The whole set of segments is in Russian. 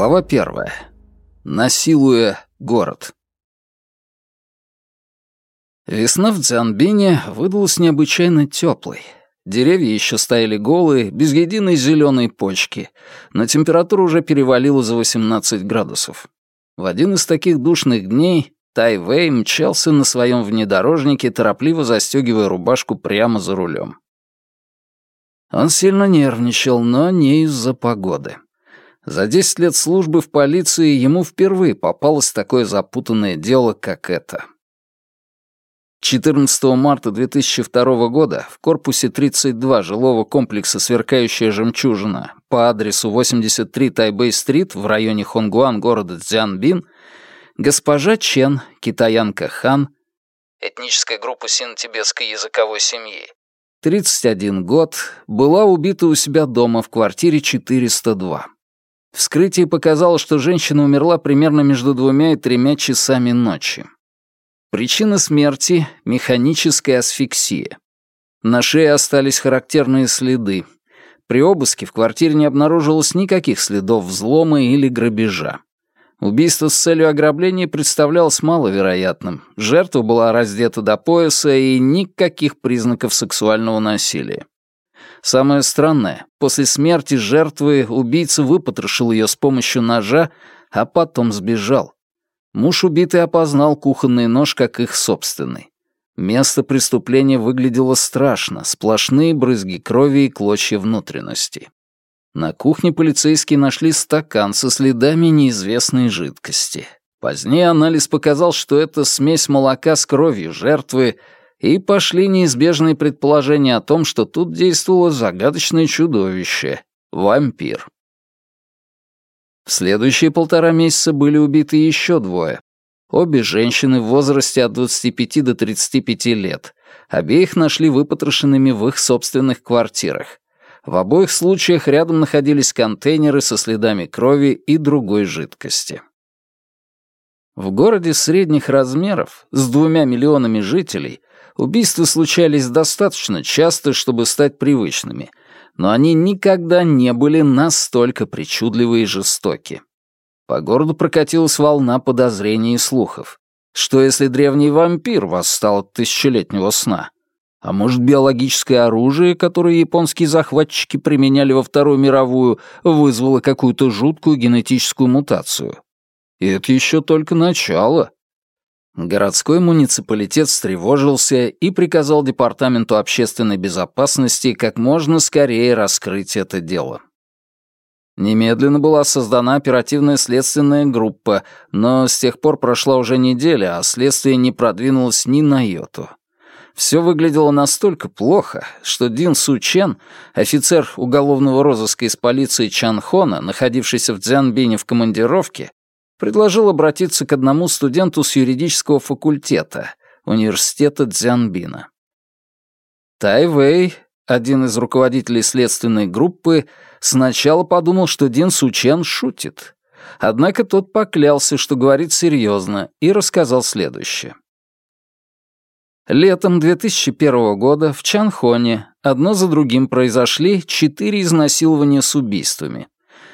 Глава первая. Насилуя город. Весна в Дзянбине выдалась необычайно теплой. Деревья еще стояли голые, без единой зеленой почки, но температура уже перевалила за 18 градусов. В один из таких душных дней Тай Вэй мчался на своем внедорожнике, торопливо застегивая рубашку прямо за рулем. Он сильно нервничал, но не из-за погоды. За 10 лет службы в полиции ему впервые попалось такое запутанное дело, как это. 14 марта 2002 года в корпусе 32 жилого комплекса «Сверкающая жемчужина» по адресу 83 Тайбэй-стрит в районе Хонгуан города Цзянбин госпожа Чен, китаянка Хан, этническая группа сино-тибетской языковой семьи, 31 год, была убита у себя дома в квартире 402. Вскрытие показало, что женщина умерла примерно между двумя и тремя часами ночи. Причина смерти — механическая асфиксия. На шее остались характерные следы. При обыске в квартире не обнаружилось никаких следов взлома или грабежа. Убийство с целью ограбления представлялось маловероятным. Жертва была раздета до пояса и никаких признаков сексуального насилия. Самое странное, после смерти жертвы убийца выпотрошил ее с помощью ножа, а потом сбежал. Муж убитый опознал кухонный нож как их собственный. Место преступления выглядело страшно, сплошные брызги крови и клочья внутренности. На кухне полицейские нашли стакан со следами неизвестной жидкости. Позднее анализ показал, что это смесь молока с кровью жертвы и пошли неизбежные предположения о том, что тут действовало загадочное чудовище — вампир. В следующие полтора месяца были убиты еще двое. Обе женщины в возрасте от 25 до 35 лет. Обеих нашли выпотрошенными в их собственных квартирах. В обоих случаях рядом находились контейнеры со следами крови и другой жидкости. В городе средних размеров, с двумя миллионами жителей, Убийства случались достаточно часто, чтобы стать привычными, но они никогда не были настолько причудливы и жестоки. По городу прокатилась волна подозрений и слухов. Что если древний вампир восстал от тысячелетнего сна? А может, биологическое оружие, которое японские захватчики применяли во Вторую мировую, вызвало какую-то жуткую генетическую мутацию? И это еще только начало. Городской муниципалитет встревожился и приказал Департаменту общественной безопасности как можно скорее раскрыть это дело. Немедленно была создана оперативная следственная группа, но с тех пор прошла уже неделя, а следствие не продвинулось ни на йоту. Все выглядело настолько плохо, что Дин Су Чен, офицер уголовного розыска из полиции Чанхона, находившийся в Цзянбине в командировке, предложил обратиться к одному студенту с юридического факультета университета Дзянбина. Тай Вэй, один из руководителей следственной группы, сначала подумал, что Дин Сучен шутит. Однако тот поклялся, что говорит серьезно, и рассказал следующее. Летом 2001 года в Чанхоне одно за другим произошли четыре изнасилования с убийствами.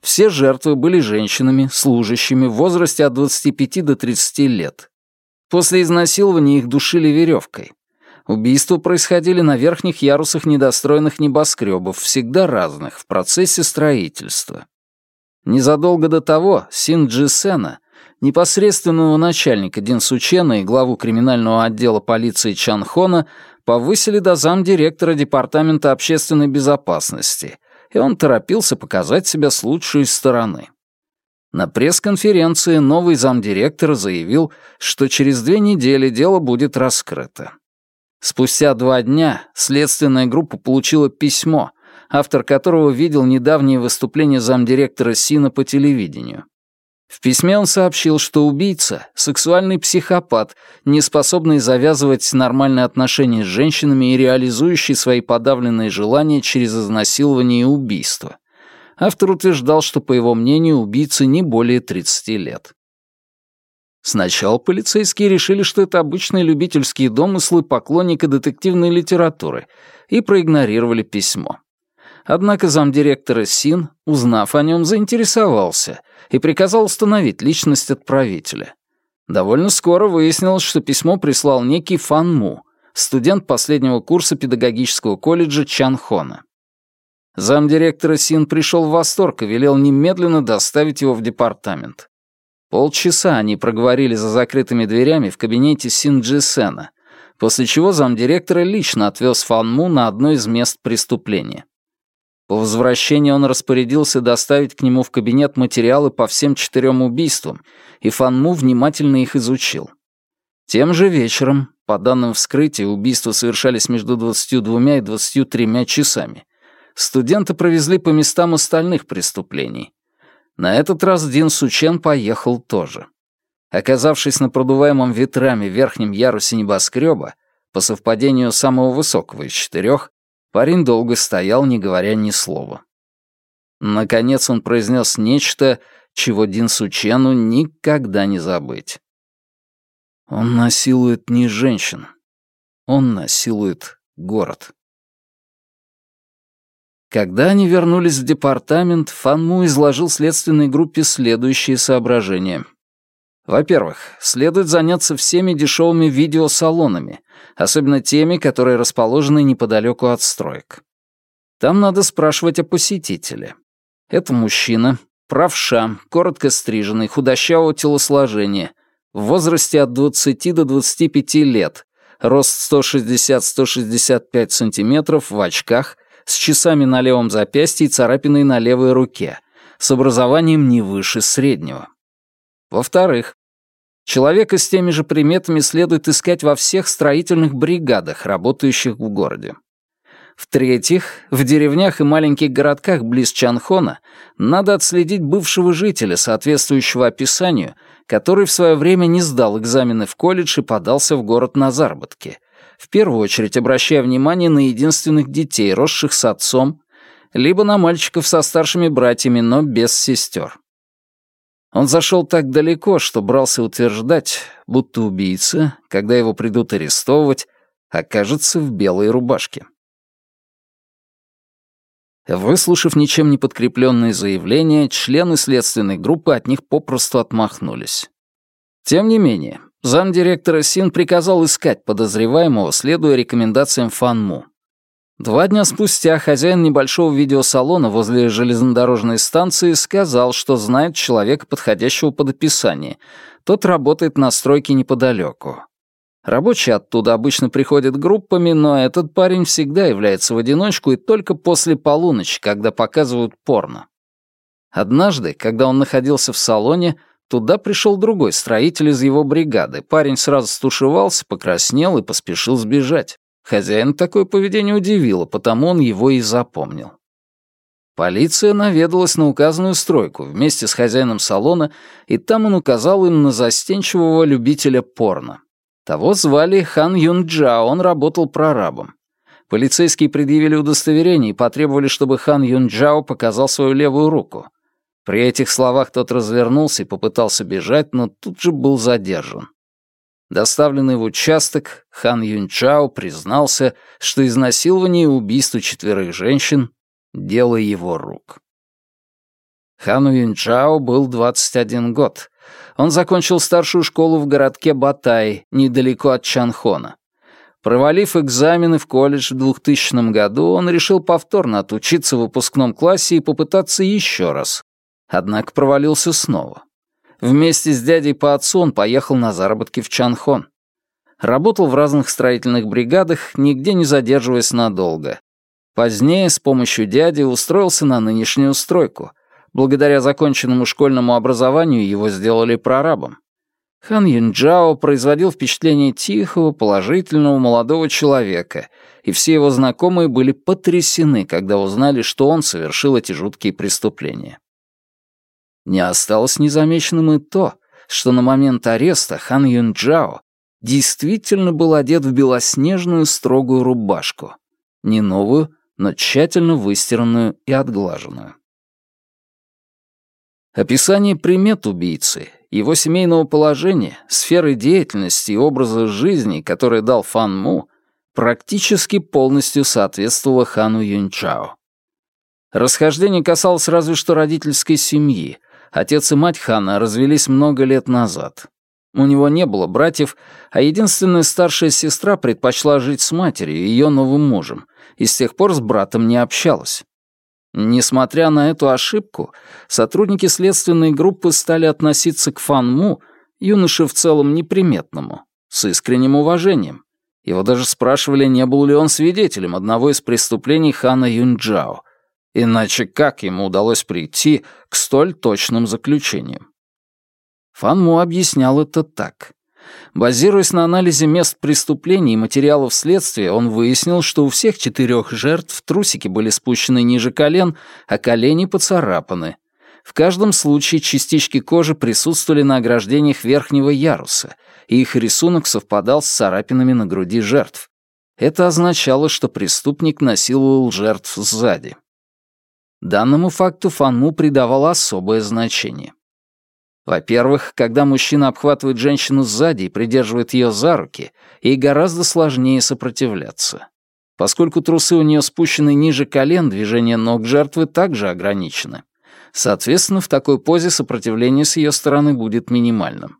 Все жертвы были женщинами, служащими в возрасте от 25 до 30 лет. После изнасилования их душили веревкой. Убийства происходили на верхних ярусах недостроенных небоскребов, всегда разных, в процессе строительства. Незадолго до того Син Джи Сена, непосредственного начальника Дин Сучена и главу криминального отдела полиции Чанхона, повысили до замдиректора Департамента общественной безопасности, и он торопился показать себя с лучшей стороны. На пресс-конференции новый замдиректора заявил, что через две недели дело будет раскрыто. Спустя два дня следственная группа получила письмо, автор которого видел недавнее выступление замдиректора Сина по телевидению. В письме он сообщил, что убийца — сексуальный психопат, не способный завязывать нормальные отношения с женщинами и реализующий свои подавленные желания через изнасилование и убийство. Автор утверждал, что, по его мнению, убийце не более 30 лет. Сначала полицейские решили, что это обычные любительские домыслы поклонника детективной литературы, и проигнорировали письмо. Однако замдиректора СИН, узнав о нем, заинтересовался и приказал установить личность отправителя. Довольно скоро выяснилось, что письмо прислал некий Фан Му, студент последнего курса педагогического колледжа Чанхона. Замдиректора Син пришел в восторг и велел немедленно доставить его в департамент. Полчаса они проговорили за закрытыми дверями в кабинете Син Джисена, после чего замдиректора лично отвез Фан Му на одно из мест преступления. По возвращении он распорядился доставить к нему в кабинет материалы по всем четырем убийствам, и Фанму внимательно их изучил. Тем же вечером, по данным вскрытия, убийства совершались между 22 и 23 часами. Студенты провезли по местам остальных преступлений. На этот раз Дин Сучен поехал тоже. Оказавшись на продуваемом ветрами верхнем ярусе небоскреба, по совпадению самого высокого из четырех, Парень долго стоял, не говоря ни слова. Наконец он произнес нечто, чего Дин Сучену никогда не забыть. Он насилует не женщин. Он насилует город. Когда они вернулись в департамент, Фанму изложил следственной группе следующие соображения — во-первых, следует заняться всеми дешевыми видеосалонами, особенно теми, которые расположены неподалеку от строек. Там надо спрашивать о посетителе. Это мужчина, правша, коротко стриженный, худощавого телосложения, в возрасте от 20 до 25 лет, рост 160-165 сантиметров, в очках, с часами на левом запястье и царапиной на левой руке, с образованием не выше среднего. Во-вторых, Человека с теми же приметами следует искать во всех строительных бригадах, работающих в городе. В-третьих, в деревнях и маленьких городках близ Чанхона надо отследить бывшего жителя, соответствующего описанию, который в свое время не сдал экзамены в колледж и подался в город на заработки, в первую очередь обращая внимание на единственных детей, росших с отцом, либо на мальчиков со старшими братьями, но без сестер. Он зашел так далеко, что брался утверждать, будто убийца, когда его придут арестовывать, окажется в белой рубашке. Выслушав ничем не подкрепленные заявления, члены следственной группы от них попросту отмахнулись. Тем не менее, замдиректора Син приказал искать подозреваемого, следуя рекомендациям Фанму. Два дня спустя хозяин небольшого видеосалона возле железнодорожной станции сказал, что знает человека, подходящего под описание. Тот работает на стройке неподалеку. Рабочие оттуда обычно приходят группами, но этот парень всегда является в одиночку и только после полуночи, когда показывают порно. Однажды, когда он находился в салоне, туда пришел другой строитель из его бригады. Парень сразу стушевался, покраснел и поспешил сбежать. Хозяин такое поведение удивило, потому он его и запомнил. Полиция наведалась на указанную стройку вместе с хозяином салона, и там он указал им на застенчивого любителя порно. Того звали Хан Юн Джа, он работал прорабом. Полицейские предъявили удостоверение и потребовали, чтобы Хан Юн Джао показал свою левую руку. При этих словах тот развернулся и попытался бежать, но тут же был задержан. Доставленный в участок, Хан Юнчао признался, что изнасилование и убийство четверых женщин — дело его рук. Хану Юнчао был 21 год. Он закончил старшую школу в городке Батай, недалеко от Чанхона. Провалив экзамены в колледж в 2000 году, он решил повторно отучиться в выпускном классе и попытаться еще раз. Однако провалился снова. Вместе с дядей по отцу он поехал на заработки в Чанхон. Работал в разных строительных бригадах, нигде не задерживаясь надолго. Позднее с помощью дяди устроился на нынешнюю стройку. Благодаря законченному школьному образованию его сделали прорабом. Хан Юнджао производил впечатление тихого, положительного молодого человека, и все его знакомые были потрясены, когда узнали, что он совершил эти жуткие преступления. Не осталось незамеченным и то, что на момент ареста Хан Юнджао действительно был одет в белоснежную строгую рубашку. Не новую, но тщательно выстиранную и отглаженную. Описание примет убийцы, его семейного положения, сферы деятельности и образа жизни, который дал Фан Му, практически полностью соответствовало Хану Юнчао. Расхождение касалось разве что родительской семьи, Отец и мать Хана развелись много лет назад. У него не было братьев, а единственная старшая сестра предпочла жить с матерью и ее новым мужем, и с тех пор с братом не общалась. Несмотря на эту ошибку, сотрудники следственной группы стали относиться к Фанму, юноше в целом неприметному, с искренним уважением. Его даже спрашивали, не был ли он свидетелем одного из преступлений хана Юньчжао. Иначе как ему удалось прийти к столь точным заключениям? Фан Му объяснял это так. Базируясь на анализе мест преступлений и материалов следствия, он выяснил, что у всех четырех жертв трусики были спущены ниже колен, а колени поцарапаны. В каждом случае частички кожи присутствовали на ограждениях верхнего яруса, и их рисунок совпадал с царапинами на груди жертв. Это означало, что преступник насиловал жертв сзади. Данному факту Фанму придавал особое значение. Во-первых, когда мужчина обхватывает женщину сзади и придерживает ее за руки, ей гораздо сложнее сопротивляться. Поскольку трусы у нее спущены ниже колен, движение ног жертвы также ограничены. Соответственно, в такой позе сопротивление с ее стороны будет минимальным.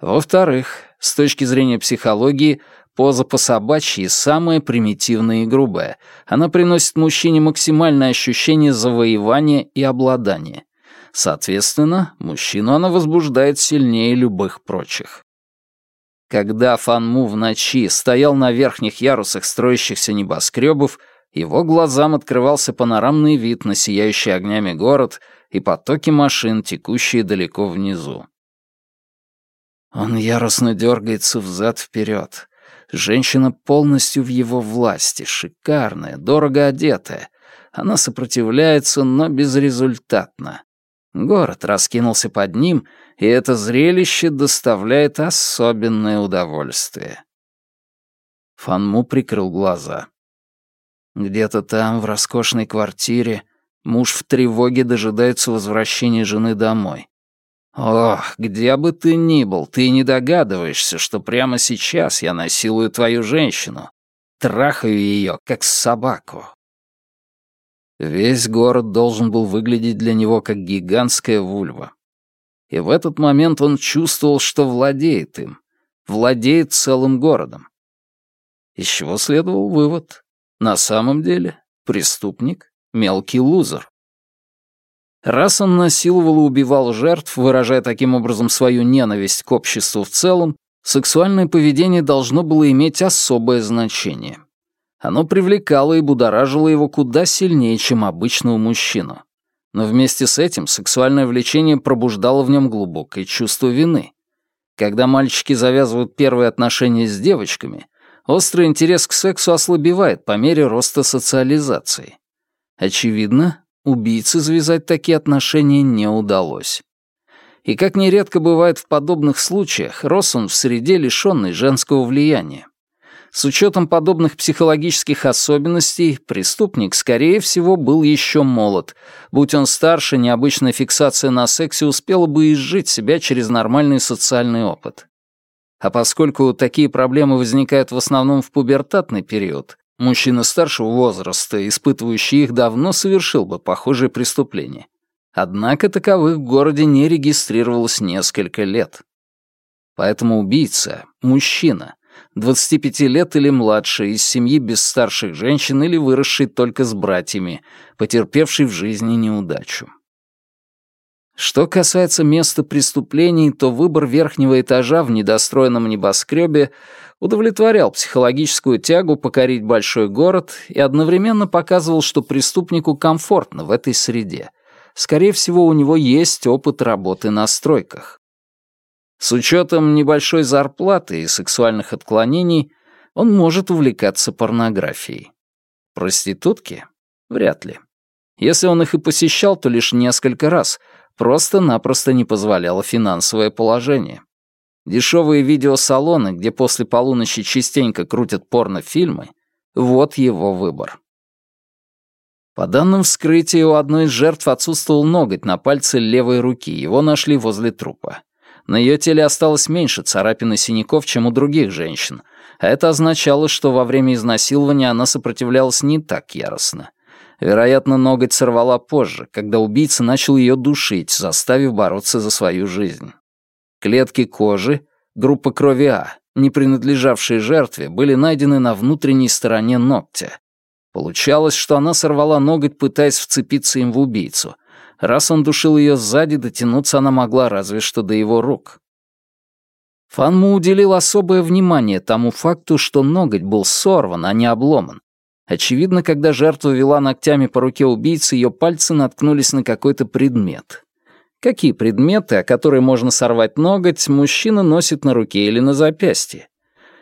Во-вторых, с точки зрения психологии, поза по-собачьи самая примитивная и грубая. Она приносит мужчине максимальное ощущение завоевания и обладания. Соответственно, мужчину она возбуждает сильнее любых прочих. Когда Фанму в ночи стоял на верхних ярусах строящихся небоскребов, его глазам открывался панорамный вид на сияющий огнями город и потоки машин, текущие далеко внизу. Он яростно дергается взад-вперед. Женщина полностью в его власти, шикарная, дорого одетая. Она сопротивляется, но безрезультатно. Город раскинулся под ним, и это зрелище доставляет особенное удовольствие. Фанму прикрыл глаза. Где-то там, в роскошной квартире, муж в тревоге дожидается возвращения жены домой. Ох, где бы ты ни был, ты не догадываешься, что прямо сейчас я насилую твою женщину, трахаю ее, как собаку. Весь город должен был выглядеть для него как гигантская вульва. И в этот момент он чувствовал, что владеет им, владеет целым городом. Из чего следовал вывод? На самом деле преступник — мелкий лузер. Раз он насиловал и убивал жертв, выражая таким образом свою ненависть к обществу в целом, сексуальное поведение должно было иметь особое значение. Оно привлекало и будоражило его куда сильнее, чем обычного мужчину. Но вместе с этим сексуальное влечение пробуждало в нем глубокое чувство вины. Когда мальчики завязывают первые отношения с девочками, острый интерес к сексу ослабевает по мере роста социализации. Очевидно, убийце завязать такие отношения не удалось. И как нередко бывает в подобных случаях, рос он в среде, лишенной женского влияния. С учетом подобных психологических особенностей, преступник, скорее всего, был еще молод. Будь он старше, необычная фиксация на сексе успела бы изжить себя через нормальный социальный опыт. А поскольку такие проблемы возникают в основном в пубертатный период, мужчина старшего возраста, испытывающий их, давно совершил бы похожее преступление. Однако таковых в городе не регистрировалось несколько лет. Поэтому убийца — мужчина, 25 лет или младше, из семьи без старших женщин или выросший только с братьями, потерпевший в жизни неудачу. Что касается места преступлений, то выбор верхнего этажа в недостроенном небоскребе удовлетворял психологическую тягу покорить большой город и одновременно показывал, что преступнику комфортно в этой среде. Скорее всего, у него есть опыт работы на стройках. С учетом небольшой зарплаты и сексуальных отклонений он может увлекаться порнографией. Проститутки? Вряд ли. Если он их и посещал, то лишь несколько раз, просто-напросто не позволяло финансовое положение. Дешевые видеосалоны, где после полуночи частенько крутят порнофильмы, вот его выбор. По данным вскрытия, у одной из жертв отсутствовал ноготь на пальце левой руки, его нашли возле трупа. На ее теле осталось меньше царапин и синяков, чем у других женщин, а это означало, что во время изнасилования она сопротивлялась не так яростно. Вероятно, ноготь сорвала позже, когда убийца начал ее душить, заставив бороться за свою жизнь. Клетки кожи, группа крови А, не принадлежавшие жертве, были найдены на внутренней стороне ногтя. Получалось, что она сорвала ноготь, пытаясь вцепиться им в убийцу. Раз он душил ее сзади, дотянуться она могла разве что до его рук. Фанму уделил особое внимание тому факту, что ноготь был сорван, а не обломан. Очевидно, когда жертва вела ногтями по руке убийцы, ее пальцы наткнулись на какой-то предмет. Какие предметы, о которые можно сорвать ноготь, мужчина носит на руке или на запястье?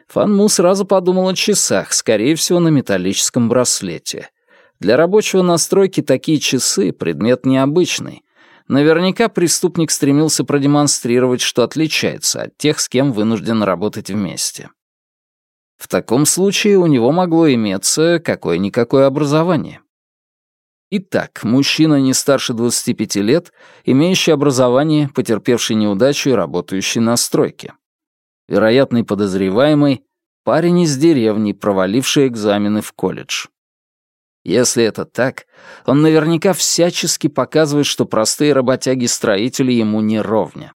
Фанму сразу подумал о часах, скорее всего, на металлическом браслете. Для рабочего настройки такие часы — предмет необычный. Наверняка преступник стремился продемонстрировать, что отличается от тех, с кем вынужден работать вместе. В таком случае у него могло иметься какое-никакое образование. Итак, мужчина не старше 25 лет, имеющий образование, потерпевший неудачу и работающий на стройке. Вероятный подозреваемый — парень из деревни, проваливший экзамены в колледж. Если это так, он наверняка всячески показывает, что простые работяги-строители ему не ровня.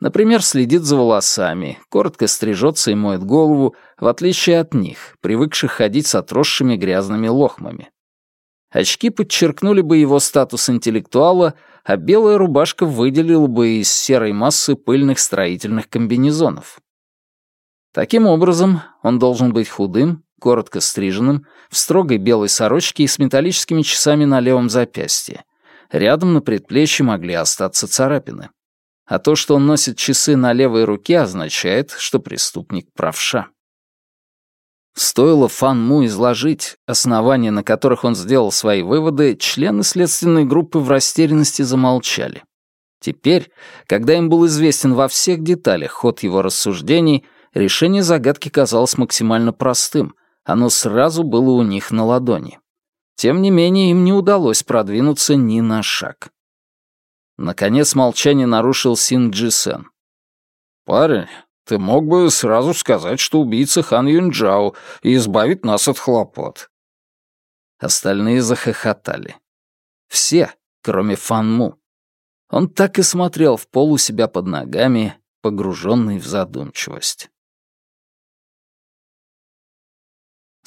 Например, следит за волосами, коротко стрижется и моет голову, в отличие от них, привыкших ходить с отросшими грязными лохмами. Очки подчеркнули бы его статус интеллектуала, а белая рубашка выделила бы из серой массы пыльных строительных комбинезонов. Таким образом, он должен быть худым, коротко стриженным, в строгой белой сорочке и с металлическими часами на левом запястье. Рядом на предплечье могли остаться царапины. А то, что он носит часы на левой руке, означает, что преступник правша. Стоило Фан Му изложить основания, на которых он сделал свои выводы, члены следственной группы в растерянности замолчали. Теперь, когда им был известен во всех деталях ход его рассуждений, решение загадки казалось максимально простым, оно сразу было у них на ладони. Тем не менее, им не удалось продвинуться ни на шаг. Наконец молчание нарушил Син Джисен. «Парень, ты мог бы сразу сказать, что убийца Хан Юнджао и избавить нас от хлопот». Остальные захохотали. Все, кроме Фан Му. Он так и смотрел в пол у себя под ногами, погруженный в задумчивость.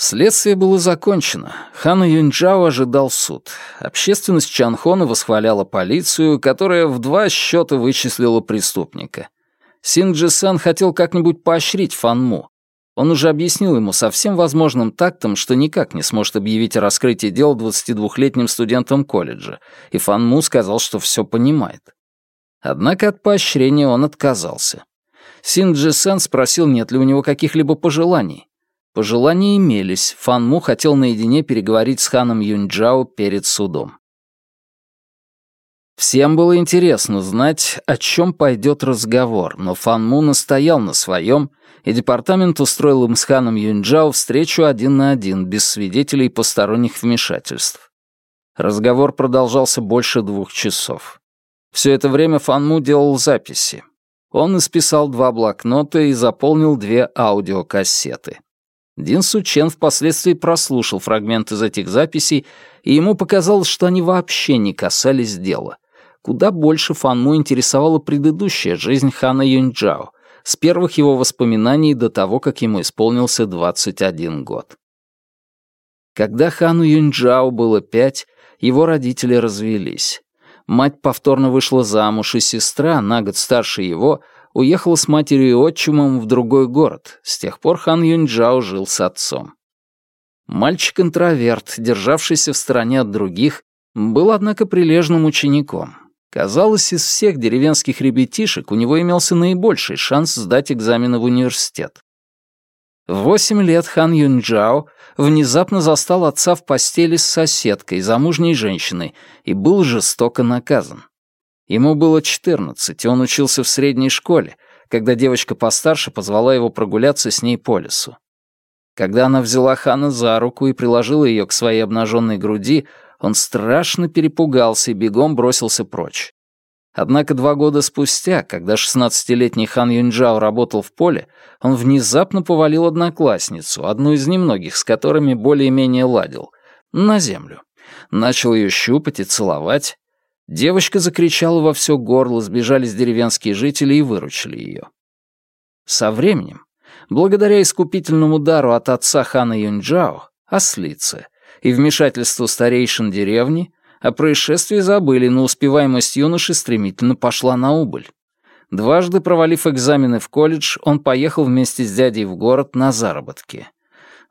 Следствие было закончено. Хана Юньчжао ожидал суд. Общественность Чанхона восхваляла полицию, которая в два счета вычислила преступника — Син Джисан хотел как-нибудь поощрить Фанму. Он уже объяснил ему со всем возможным тактом, что никак не сможет объявить о раскрытии дела 22-летним студентам колледжа, и Фанму сказал, что все понимает. Однако от поощрения он отказался. Син Джисан спросил, нет ли у него каких-либо пожеланий. Пожелания имелись, Фанму хотел наедине переговорить с ханом Юньчжао перед судом. Всем было интересно знать, о чем пойдет разговор, но Фан Му настоял на своем, и департамент устроил им с ханом Юньчжао встречу один на один, без свидетелей и посторонних вмешательств. Разговор продолжался больше двух часов. Все это время Фан Му делал записи. Он исписал два блокнота и заполнил две аудиокассеты. Дин Сучен впоследствии прослушал фрагмент из этих записей, и ему показалось, что они вообще не касались дела. Куда больше Фанму интересовала предыдущая жизнь хана Юньчжао, с первых его воспоминаний до того, как ему исполнился 21 год. Когда хану Юньчжао было пять, его родители развелись. Мать повторно вышла замуж, и сестра, на год старше его, уехала с матерью и отчимом в другой город. С тех пор хан Юньчжао жил с отцом. Мальчик-интроверт, державшийся в стороне от других, был, однако, прилежным учеником. Казалось, из всех деревенских ребятишек у него имелся наибольший шанс сдать экзамены в университет. В восемь лет Хан Юнджао внезапно застал отца в постели с соседкой, замужней женщиной, и был жестоко наказан. Ему было 14, и он учился в средней школе, когда девочка постарше позвала его прогуляться с ней по лесу. Когда она взяла Хана за руку и приложила ее к своей обнаженной груди, он страшно перепугался и бегом бросился прочь. Однако два года спустя, когда 16-летний Хан Юнджао работал в поле, он внезапно повалил одноклассницу, одну из немногих, с которыми более-менее ладил, на землю, Начал ее щупать и целовать. Девочка закричала во все горло, сбежались деревенские жители и выручили ее. Со временем, благодаря искупительному дару от отца хана Юньчжао, ослицы, и вмешательству старейшин деревни, о происшествии забыли, но успеваемость юноши стремительно пошла на убыль. Дважды провалив экзамены в колледж, он поехал вместе с дядей в город на заработки.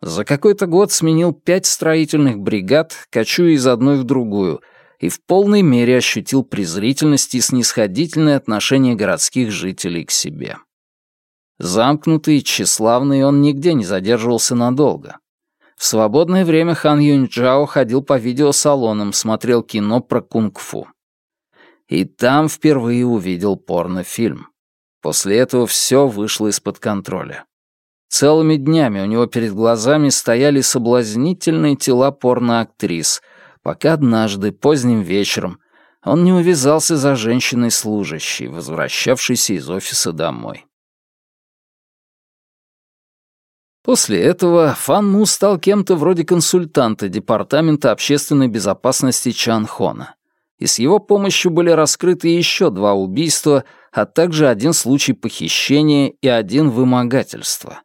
За какой-то год сменил пять строительных бригад, кочуя из одной в другую, и в полной мере ощутил презрительность и снисходительное отношение городских жителей к себе. Замкнутый и тщеславный он нигде не задерживался надолго. В свободное время Хан Юньчжао ходил по видеосалонам, смотрел кино про кунг-фу. И там впервые увидел порнофильм. После этого все вышло из-под контроля. Целыми днями у него перед глазами стояли соблазнительные тела порноактрис, пока однажды, поздним вечером, он не увязался за женщиной-служащей, возвращавшейся из офиса домой. После этого Фан Му стал кем-то вроде консультанта Департамента общественной безопасности Чан Хона и с его помощью были раскрыты еще два убийства, а также один случай похищения и один вымогательства.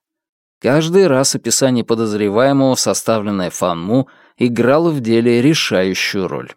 Каждый раз описание подозреваемого, составленное Фанму, играло в деле решающую роль.